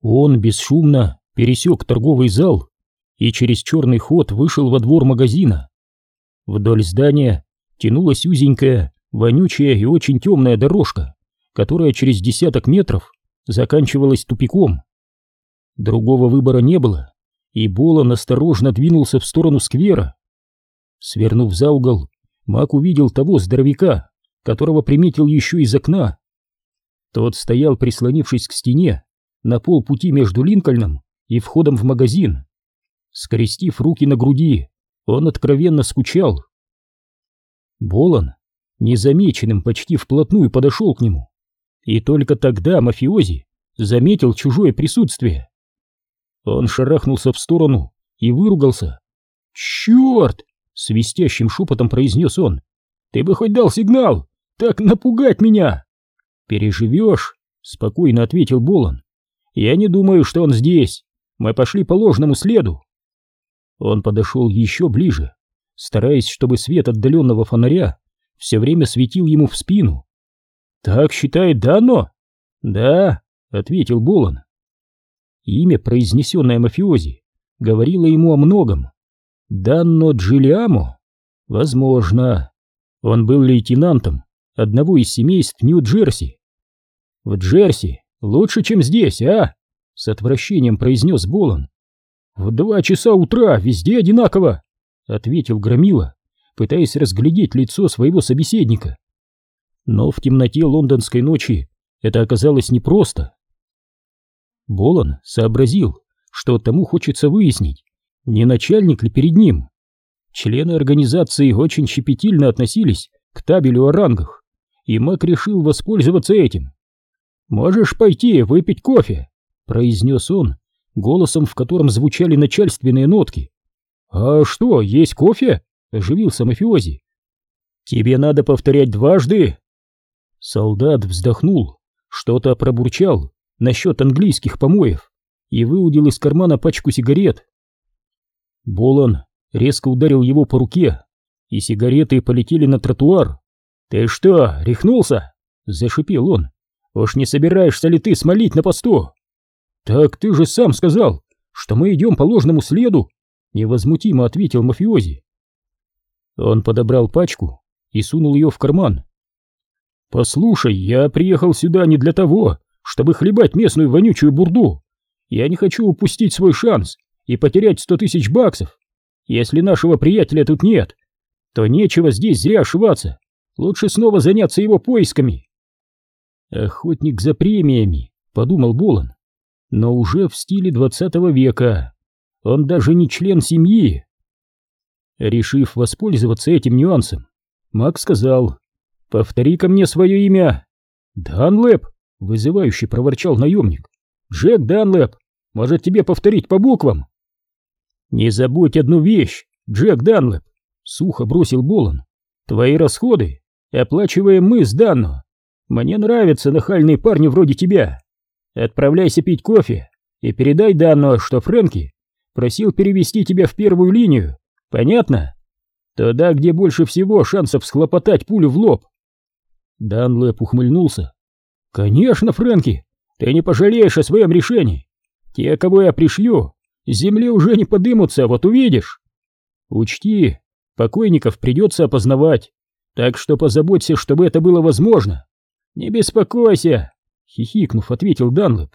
Он бесшумно пересек торговый зал и через черный ход вышел во двор магазина. Вдоль здания тянулась узенькая, вонючая и очень темная дорожка, которая через десяток метров заканчивалась тупиком. Другого выбора не было, и Болон осторожно двинулся в сторону сквера. Свернув за угол, Мак увидел того здоровяка, которого приметил еще из окна. Тот стоял, прислонившись к стене, на полпути между Линкольном и входом в магазин. Скрестив руки на груди, он откровенно скучал. Болон незамеченным почти вплотную подошел к нему, и только тогда мафиози заметил чужое присутствие. Он шарахнулся в сторону и выругался. «Черт!» — свистящим шепотом произнес он. «Ты бы хоть дал сигнал! Так напугать меня!» «Переживешь!» — спокойно ответил Болон. «Я не думаю, что он здесь. Мы пошли по ложному следу». Он подошел еще ближе, стараясь, чтобы свет отдаленного фонаря все время светил ему в спину. «Так считает Дано?» «Да», — ответил Болон. Имя, произнесенное мафиози, говорило ему о многом. Данно Джилиамо? Возможно. Он был лейтенантом одного из семейств Нью-Джерси. В Джерси лучше, чем здесь, а? С отвращением произнес Болон. В два часа утра везде одинаково, ответил Громила, пытаясь разглядеть лицо своего собеседника. Но в темноте лондонской ночи это оказалось непросто. Болон сообразил, что тому хочется выяснить, не начальник ли перед ним. Члены организации очень щепетильно относились к табелю о рангах, и Мак решил воспользоваться этим. «Можешь пойти выпить кофе», — произнес он, голосом в котором звучали начальственные нотки. «А что, есть кофе?» — оживился мафиози. «Тебе надо повторять дважды?» Солдат вздохнул, что-то пробурчал насчет английских помоев и выудил из кармана пачку сигарет. Болон резко ударил его по руке, и сигареты полетели на тротуар. «Ты что, рехнулся?» — зашипел он. «Уж не собираешься ли ты смолить на посту?» «Так ты же сам сказал, что мы идем по ложному следу!» — невозмутимо ответил мафиози. Он подобрал пачку и сунул ее в карман. «Послушай, я приехал сюда не для того, чтобы хлебать местную вонючую бурду. Я не хочу упустить свой шанс и потерять сто тысяч баксов. Если нашего приятеля тут нет, то нечего здесь зря ошиваться. Лучше снова заняться его поисками. Охотник за премиями, подумал Болон, но уже в стиле двадцатого века. Он даже не член семьи. Решив воспользоваться этим нюансом, Мак сказал, «Повтори-ка мне свое имя». «Данлэп», — вызывающе проворчал наемник. «Джек Данлэп, может тебе повторить по буквам?» «Не забудь одну вещь, Джек Данлэп», — сухо бросил Болон. «Твои расходы оплачиваем мы с Данно. Мне нравятся нахальные парни вроде тебя. Отправляйся пить кофе и передай Данно, что Фрэнки просил перевести тебя в первую линию. Понятно? Туда, где больше всего шансов схлопотать пулю в лоб». Данлэп ухмыльнулся. «Конечно, Фрэнки, ты не пожалеешь о своем решении. Те, кого я пришлю, с земли уже не подымутся, вот увидишь. Учти, покойников придется опознавать, так что позаботься, чтобы это было возможно. Не беспокойся, хихикнув, ответил Данлоп.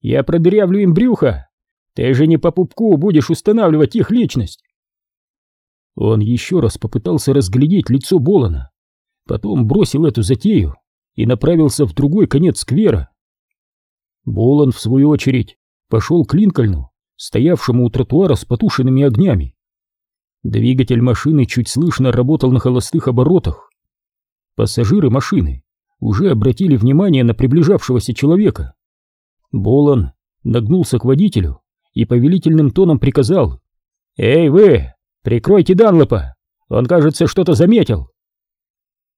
Я продырявлю им брюхо. Ты же не по пупку будешь устанавливать их личность. Он еще раз попытался разглядеть лицо Болона, потом бросил эту затею и направился в другой конец сквера. Болон, в свою очередь, пошел к Линкольну, стоявшему у тротуара с потушенными огнями. Двигатель машины чуть слышно работал на холостых оборотах. Пассажиры машины уже обратили внимание на приближавшегося человека. Болон нагнулся к водителю и повелительным тоном приказал «Эй вы, прикройте Данлопа, он, кажется, что-то заметил».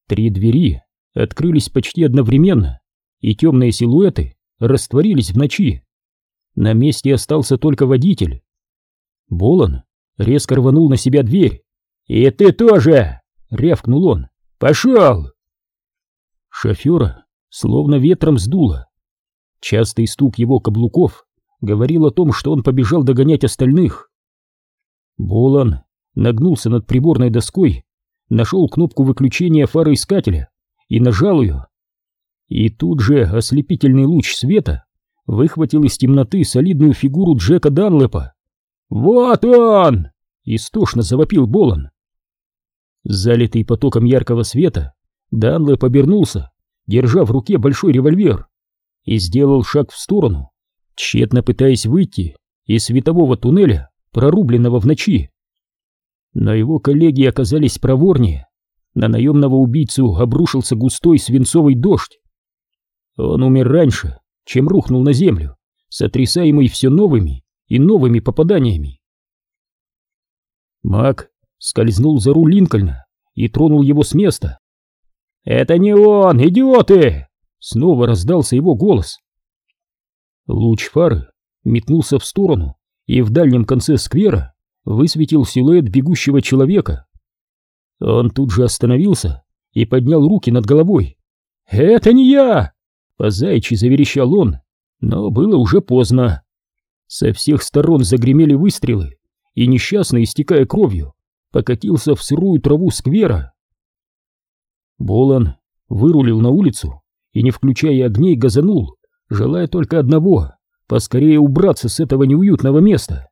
Три двери открылись почти одновременно, и темные силуэты растворились в ночи. На месте остался только водитель. Болон резко рванул на себя дверь. «И ты тоже!» — рявкнул он. «Пошел!» Шофера словно ветром сдуло. Частый стук его каблуков говорил о том, что он побежал догонять остальных. Болан нагнулся над приборной доской, нашел кнопку выключения фароискателя и нажал ее. И тут же ослепительный луч света выхватил из темноты солидную фигуру Джека Данлэпа. «Вот он!» — истошно завопил Болан. Залитый потоком яркого света, Данлэп обернулся, держа в руке большой револьвер, и сделал шаг в сторону, тщетно пытаясь выйти из светового туннеля, прорубленного в ночи. Но его коллеги оказались проворнее. На наемного убийцу обрушился густой свинцовый дождь. Он умер раньше, чем рухнул на землю, сотрясаемый все новыми и новыми попаданиями. Мак скользнул за руль Линкольна и тронул его с места. «Это не он, идиоты!» Снова раздался его голос. Луч фары метнулся в сторону и в дальнем конце сквера высветил силуэт бегущего человека. Он тут же остановился и поднял руки над головой. «Это не я!» По-зайчи заверещал он, но было уже поздно. Со всех сторон загремели выстрелы, и несчастный, истекая кровью, покатился в сырую траву сквера. Болан вырулил на улицу и, не включая огней, газанул, желая только одного — поскорее убраться с этого неуютного места.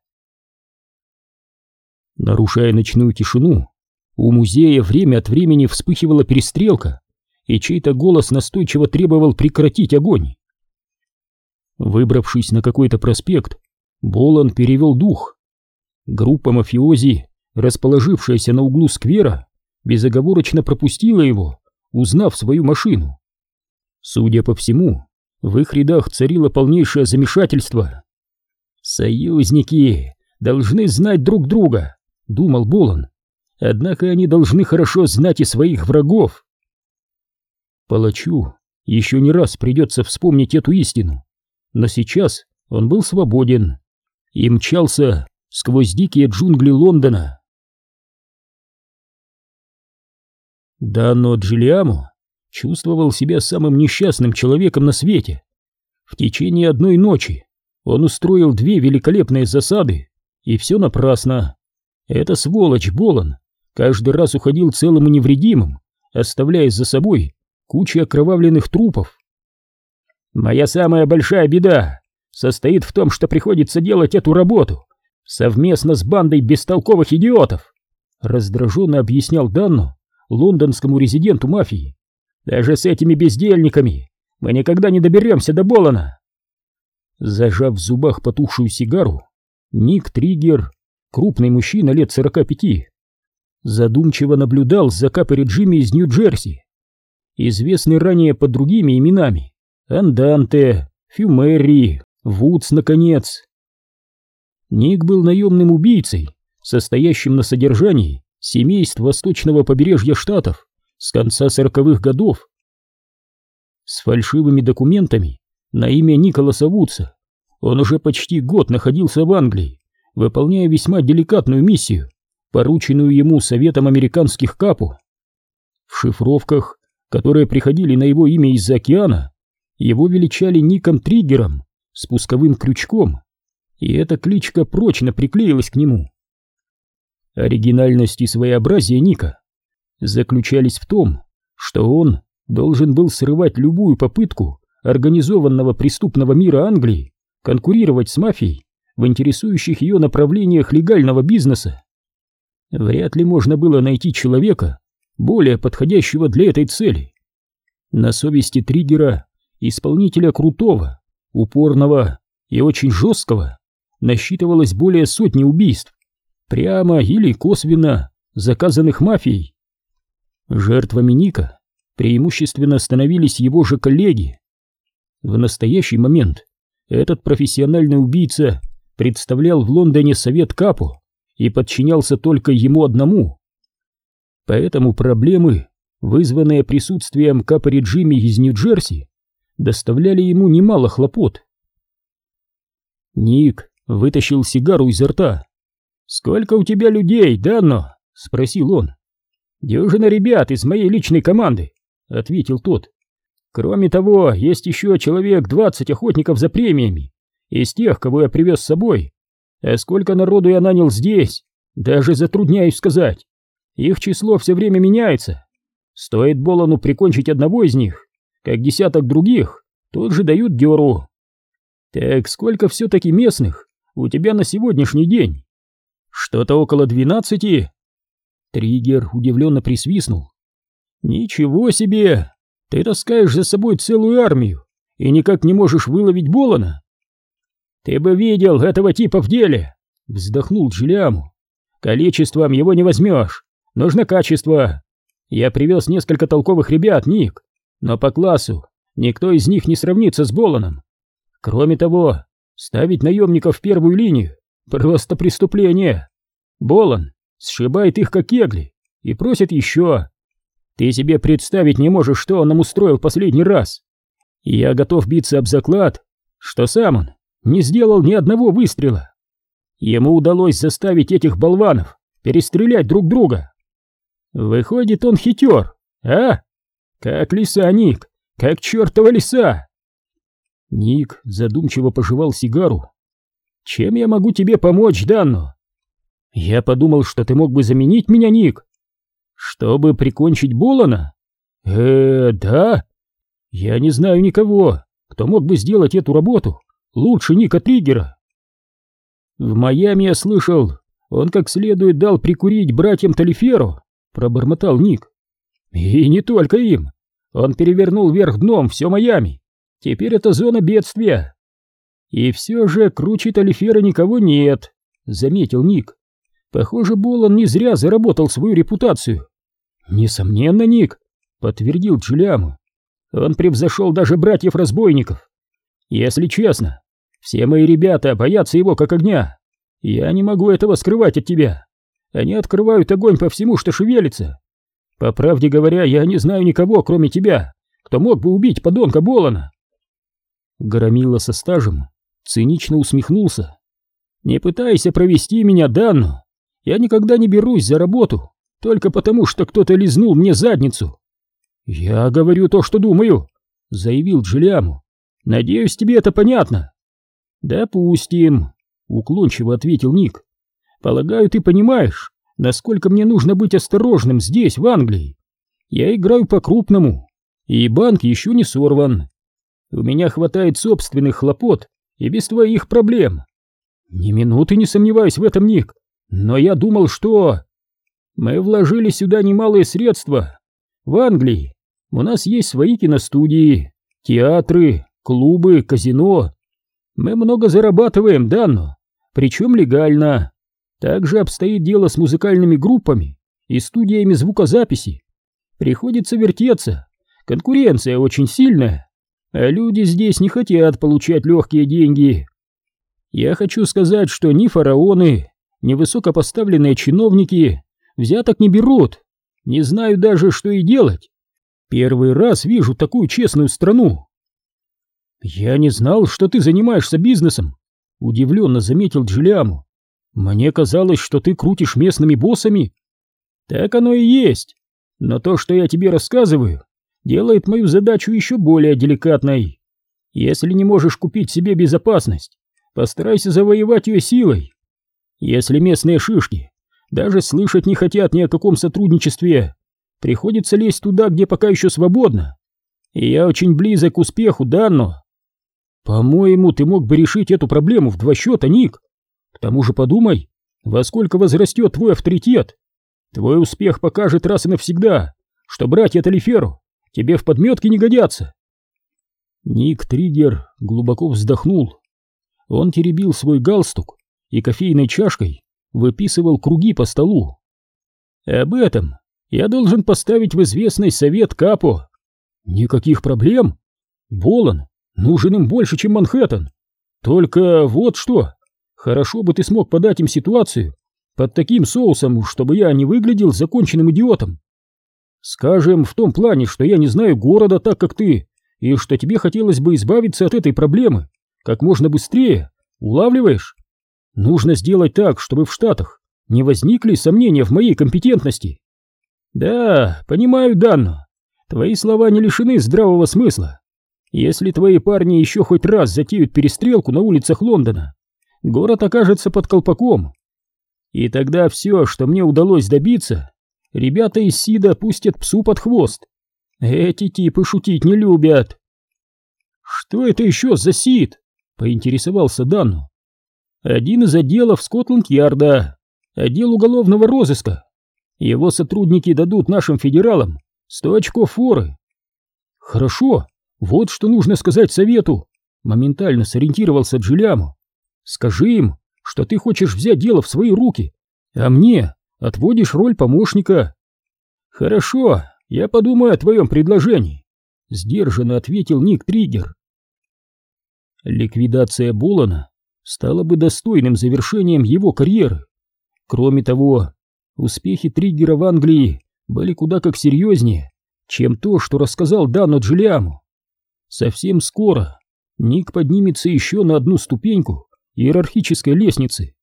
Нарушая ночную тишину, у музея время от времени вспыхивала перестрелка, и чей-то голос настойчиво требовал прекратить огонь. Выбравшись на какой-то проспект, Болан перевел дух. Группа мафиози, расположившаяся на углу сквера, безоговорочно пропустила его, узнав свою машину. Судя по всему, в их рядах царило полнейшее замешательство. «Союзники должны знать друг друга», — думал Болон. «Однако они должны хорошо знать и своих врагов». Палачу еще не раз придется вспомнить эту истину, но сейчас он был свободен и мчался сквозь дикие джунгли Лондона. Дано Джилиамо чувствовал себя самым несчастным человеком на свете. В течение одной ночи он устроил две великолепные засады, и все напрасно. Это сволочь Болон каждый раз уходил целым и невредимым, оставляя за собой кучу окровавленных трупов. «Моя самая большая беда состоит в том, что приходится делать эту работу совместно с бандой бестолковых идиотов», раздраженно объяснял Данну лондонскому резиденту мафии. Даже с этими бездельниками мы никогда не доберемся до Болана. Зажав в зубах потухшую сигару, Ник Триггер, крупный мужчина лет сорока пяти, задумчиво наблюдал за капори Джимми из Нью-Джерси, известный ранее под другими именами Анданте, Фюмерри, Вудс, наконец. Ник был наемным убийцей, состоящим на содержании семейств восточного побережья штатов, с конца сороковых годов. С фальшивыми документами на имя Николаса Вудса он уже почти год находился в Англии, выполняя весьма деликатную миссию, порученную ему Советом американских капу. В шифровках, которые приходили на его имя из-за океана, его величали Ником Триггером, спусковым крючком, и эта кличка прочно приклеилась к нему. Оригинальность и своеобразие Ника заключались в том, что он должен был срывать любую попытку организованного преступного мира Англии конкурировать с мафией в интересующих ее направлениях легального бизнеса. Вряд ли можно было найти человека, более подходящего для этой цели. На совести триггера, исполнителя крутого, упорного и очень жесткого, насчитывалось более сотни убийств, прямо или косвенно заказанных мафией. Жертвами Ника преимущественно становились его же коллеги. В настоящий момент этот профессиональный убийца представлял в Лондоне совет Капо и подчинялся только ему одному. Поэтому проблемы, вызванные присутствием Капори Джимми из Нью-Джерси, доставляли ему немало хлопот. Ник вытащил сигару изо рта. «Сколько у тебя людей, Данно?» — спросил он. «Дюжина ребят из моей личной команды», — ответил тот. «Кроме того, есть еще человек двадцать охотников за премиями из тех, кого я привез с собой. А сколько народу я нанял здесь, даже затрудняюсь сказать. Их число все время меняется. Стоит Болону прикончить одного из них, как десяток других, тут же дают дёру. Так сколько все-таки местных у тебя на сегодняшний день? Что-то около двенадцати. Триггер удивленно присвистнул. Ничего себе! Ты таскаешь за собой целую армию и никак не можешь выловить Болона. Ты бы видел этого типа в деле, вздохнул Джилиаму. Количеством его не возьмешь, нужно качество. Я привез несколько толковых ребят, Ник, но по классу никто из них не сравнится с Боланом. Кроме того, ставить наемников в первую линию — просто преступление. Болан сшибает их как кегли и просит еще. Ты себе представить не можешь, что он нам устроил последний раз. Я готов биться об заклад, что сам он не сделал ни одного выстрела. Ему удалось заставить этих болванов перестрелять друг друга. Выходит, он хитер, а? Как лиса, Ник, как чертова лиса. Ник задумчиво пожевал сигару. Чем я могу тебе помочь, Данно? Я подумал, что ты мог бы заменить меня, Ник. Чтобы прикончить Болана? Э, да. Я не знаю никого, кто мог бы сделать эту работу лучше Ника Триггера. В Майами я слышал, он как следует дал прикурить братьям Талиферу, пробормотал Ник. И не только им. Он перевернул вверх дном все Майами. Теперь это зона бедствия. И все же круче Талифера никого нет, заметил Ник. Похоже, Болон не зря заработал свою репутацию. Несомненно, Ник, подтвердил Джулиаму. Он превзошел даже братьев-разбойников. Если честно, все мои ребята боятся его как огня. Я не могу этого скрывать от тебя. Они открывают огонь по всему, что шевелится. По правде говоря, я не знаю никого, кроме тебя, кто мог бы убить подонка Болона. Громила со стажем цинично усмехнулся. Не пытайся провести меня, Данну. Я никогда не берусь за работу, только потому, что кто-то лизнул мне задницу. Я говорю то, что думаю, заявил Джилиаму. Надеюсь, тебе это понятно. Допустим, уклончиво ответил Ник. Полагаю, ты понимаешь, насколько мне нужно быть осторожным здесь, в Англии. Я играю по-крупному, и банк еще не сорван. У меня хватает собственных хлопот и без твоих проблем. Ни минуты не сомневаюсь в этом, Ник. Но я думал, что... Мы вложили сюда немалые средства. В Англии у нас есть свои киностудии, театры, клубы, казино. Мы много зарабатываем, Данно, причем легально. Также обстоит дело с музыкальными группами и студиями звукозаписи. Приходится вертеться, конкуренция очень сильная, а люди здесь не хотят получать легкие деньги. Я хочу сказать, что ни фараоны, ни высокопоставленные чиновники взяток не берут, не знаю даже, что и делать. Первый раз вижу такую честную страну. Я не знал, что ты занимаешься бизнесом, удивленно заметил Джилиаму. Мне казалось, что ты крутишь местными боссами. Так оно и есть. Но то, что я тебе рассказываю, делает мою задачу еще более деликатной. Если не можешь купить себе безопасность, постарайся завоевать ее силой. Если местные шишки даже слышать не хотят ни о каком сотрудничестве, приходится лезть туда, где пока еще свободно. И я очень близок к успеху, Данно. По-моему, ты мог бы решить эту проблему в два счета, Ник. К тому же подумай, во сколько возрастет твой авторитет. Твой успех покажет раз и навсегда, что братья Талиферу тебе в подметке не годятся. Ник Триггер глубоко вздохнул. Он теребил свой галстук и кофейной чашкой выписывал круги по столу. Об этом я должен поставить в известный совет Капо. Никаких проблем. Болон нужен им больше, чем Манхэттен. Только вот что. Хорошо бы ты смог подать им ситуацию под таким соусом, чтобы я не выглядел законченным идиотом. Скажем, в том плане, что я не знаю города так, как ты, и что тебе хотелось бы избавиться от этой проблемы как можно быстрее. Улавливаешь? Нужно сделать так, чтобы в Штатах не возникли сомнения в моей компетентности. Да, понимаю, Данно. Твои слова не лишены здравого смысла. Если твои парни еще хоть раз затеют перестрелку на улицах Лондона, город окажется под колпаком. И тогда все, что мне удалось добиться, ребята из СИДа пустят псу под хвост. Эти типы шутить не любят. Что это еще за СИД? Поинтересовался Данну. Один из отделов Скотланд-Ярда, отдел уголовного розыска. Его сотрудники дадут нашим федералам сто очков форы. Хорошо, вот что нужно сказать совету. Моментально сориентировался Джиляму. Скажи им, что ты хочешь взять дело в свои руки, а мне отводишь роль помощника. Хорошо, я подумаю о твоем предложении, сдержанно ответил Ник Триггер. Ликвидация Болана стала бы достойным завершением его карьеры. Кроме того, успехи Триггера в Англии были куда как серьезнее, чем то, что рассказал Дану Джилиаму. Совсем скоро Ник поднимется еще на одну ступеньку иерархической лестницы.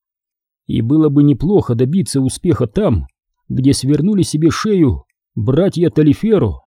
И было бы неплохо добиться успеха там, где свернули себе шею братья Талиферу.